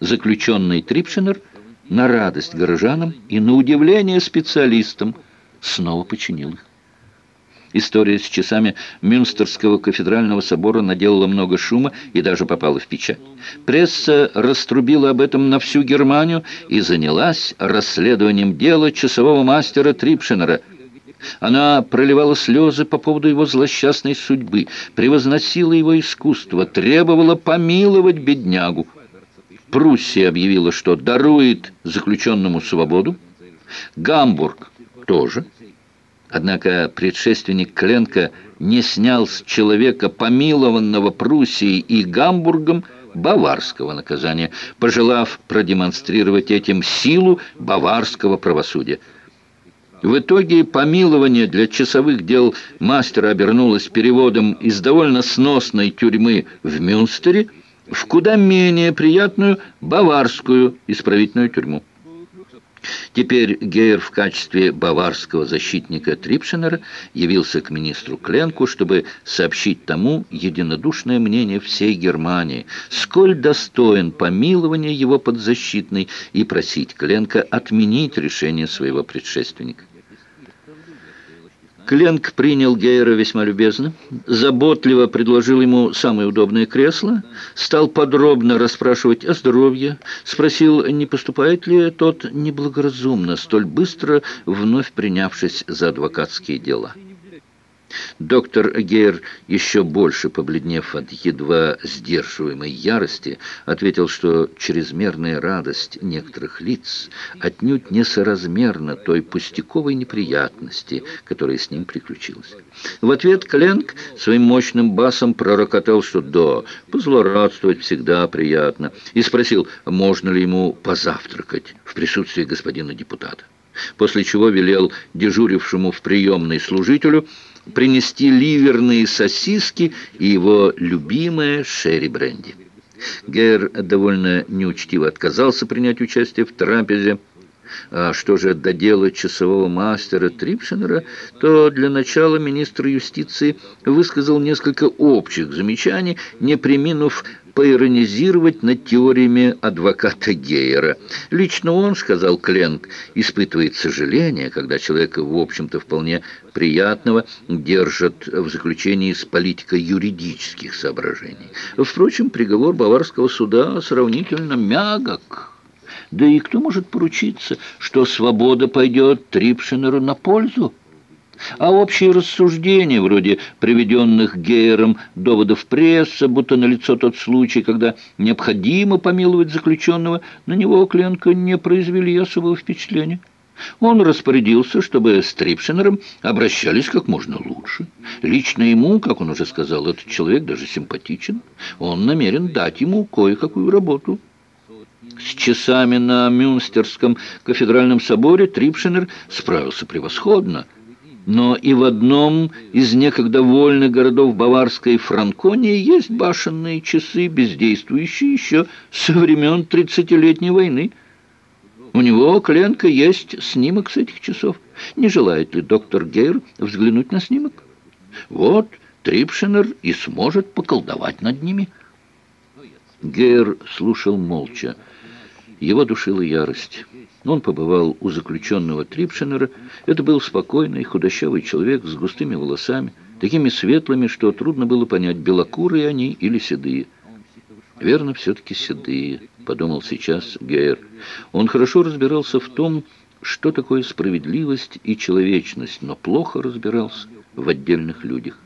Заключенный Трипшинер на радость горожанам и на удивление специалистам снова починил их. История с часами Мюнстерского кафедрального собора наделала много шума и даже попала в печать. Пресса раструбила об этом на всю Германию и занялась расследованием дела часового мастера Трипшинера. Она проливала слезы по поводу его злосчастной судьбы, превозносила его искусство, требовала помиловать беднягу. Пруссия объявила, что дарует заключенному свободу. Гамбург тоже – Однако предшественник Кленка не снял с человека, помилованного Пруссией и Гамбургом, баварского наказания, пожелав продемонстрировать этим силу баварского правосудия. В итоге помилование для часовых дел мастера обернулось переводом из довольно сносной тюрьмы в Мюнстере в куда менее приятную баварскую исправительную тюрьму. Теперь Гейер в качестве баварского защитника Трипшинера явился к министру Кленку, чтобы сообщить тому единодушное мнение всей Германии, сколь достоин помилования его подзащитный, и просить Кленка отменить решение своего предшественника. Кленк принял Гейера весьма любезно, заботливо предложил ему самое удобное кресло, стал подробно расспрашивать о здоровье, спросил, не поступает ли тот неблагоразумно, столь быстро вновь принявшись за адвокатские дела. Доктор Гейр, еще больше побледнев от едва сдерживаемой ярости, ответил, что чрезмерная радость некоторых лиц отнюдь несоразмерна той пустяковой неприятности, которая с ним приключилась. В ответ Кленк своим мощным басом пророкотал, что да, позлорадствовать всегда приятно, и спросил, можно ли ему позавтракать в присутствии господина депутата. После чего велел дежурившему в приемной служителю принести ливерные сосиски и его любимое шерри-бренди. Гэр довольно неучтиво отказался принять участие в трапезе. А что же до дела часового мастера Трипшинера, то для начала министр юстиции высказал несколько общих замечаний, не приминув поиронизировать над теориями адвоката Гейера. Лично он, сказал Кленк, испытывает сожаление, когда человека, в общем-то, вполне приятного держат в заключении с политико-юридических соображений. Впрочем, приговор Баварского суда сравнительно мягок. Да и кто может поручиться, что свобода пойдет Трипшинеру на пользу? А общие рассуждения, вроде приведенных Гейером доводов пресса, будто налицо тот случай, когда необходимо помиловать заключенного, на него Кленко не произвели особого впечатления. Он распорядился, чтобы с Трипшинером обращались как можно лучше. Лично ему, как он уже сказал, этот человек даже симпатичен. Он намерен дать ему кое-какую работу. С часами на Мюнстерском кафедральном соборе Трипшинер справился превосходно – но и в одном из некогда вольных городов Баварской Франконии есть башенные часы, бездействующие еще со времен тридцатилетней войны. У него, Кленко, есть снимок с этих часов. Не желает ли доктор Гейр взглянуть на снимок? Вот Трипшинер и сможет поколдовать над ними. Гейр слушал молча. Его душила ярость. Он побывал у заключенного Трипшинера. Это был спокойный, худощавый человек с густыми волосами, такими светлыми, что трудно было понять, белокурые они или седые. «Верно, все-таки седые», — подумал сейчас Гейер. Он хорошо разбирался в том, что такое справедливость и человечность, но плохо разбирался в отдельных людях.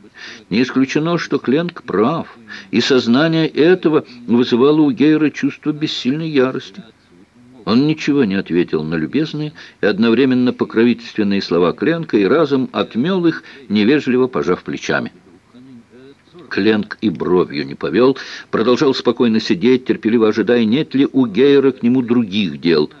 Не исключено, что Кленк прав, и сознание этого вызывало у Гейера чувство бессильной ярости. Он ничего не ответил на любезные и одновременно покровительственные слова Кленка и разом отмел их, невежливо пожав плечами. Кленк и бровью не повел, продолжал спокойно сидеть, терпеливо ожидая, нет ли у Гейера к нему других дел –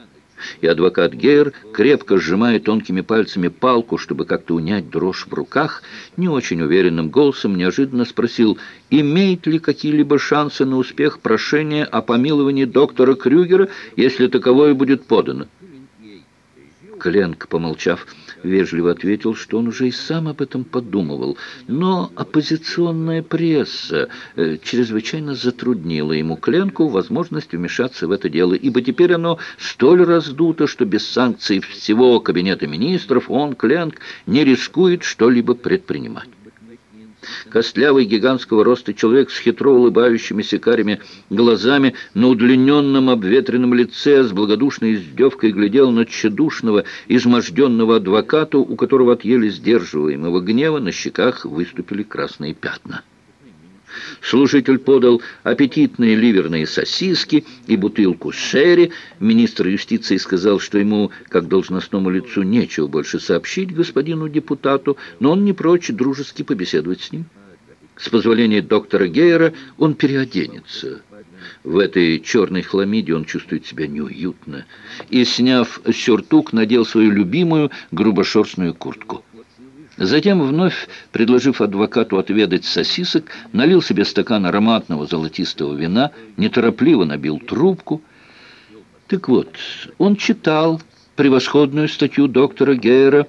и адвокат Гейер, крепко сжимая тонкими пальцами палку, чтобы как-то унять дрожь в руках, не очень уверенным голосом неожиданно спросил, имеет ли какие-либо шансы на успех прошения о помиловании доктора Крюгера, если таковое будет подано. Кленк, помолчав, вежливо ответил, что он уже и сам об этом подумывал. Но оппозиционная пресса э, чрезвычайно затруднила ему Кленку возможность вмешаться в это дело, ибо теперь оно столь раздуто, что без санкций всего Кабинета министров он, Кленк, не рискует что-либо предпринимать. Костлявый гигантского роста человек с хитро улыбающимися карими глазами на удлиненном обветренном лице с благодушной издевкой глядел на тщедушного, изможденного адвоката, у которого от еле сдерживаемого гнева на щеках выступили красные пятна. Служитель подал аппетитные ливерные сосиски и бутылку шерри. Министр юстиции сказал, что ему, как должностному лицу, нечего больше сообщить господину депутату, но он не прочь дружески побеседовать с ним. С позволения доктора Гейера он переоденется. В этой черной хламиде он чувствует себя неуютно. И, сняв сюртук, надел свою любимую грубошерстную куртку. Затем, вновь предложив адвокату отведать сосисок, налил себе стакан ароматного золотистого вина, неторопливо набил трубку. Так вот, он читал превосходную статью доктора Гейера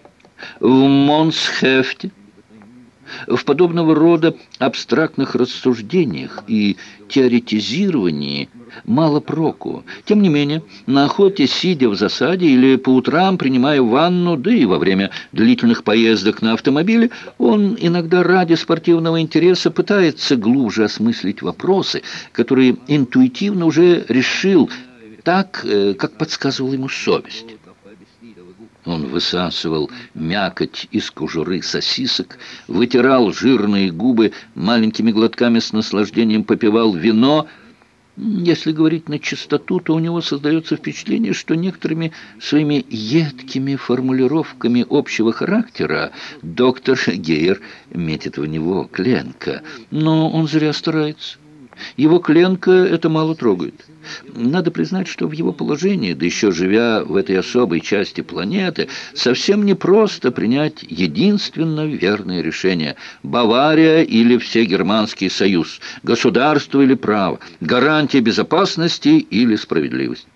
в Монсхефте, в подобного рода абстрактных рассуждениях и теоретизировании мало проку. Тем не менее, на охоте, сидя в засаде или по утрам принимая ванну, да и во время длительных поездок на автомобиле, он иногда ради спортивного интереса пытается глубже осмыслить вопросы, которые интуитивно уже решил так, э, как подсказывала ему совесть. Он высасывал мякоть из кожуры сосисок, вытирал жирные губы, маленькими глотками с наслаждением попивал вино. Если говорить на чистоту, то у него создается впечатление, что некоторыми своими едкими формулировками общего характера доктор Гейер метит в него Кленка. Но он зря старается. Его Кленка это мало трогает. Надо признать, что в его положении, да еще живя в этой особой части планеты, совсем непросто принять единственно верное решение. Бавария или Всегерманский союз, государство или право, гарантия безопасности или справедливость.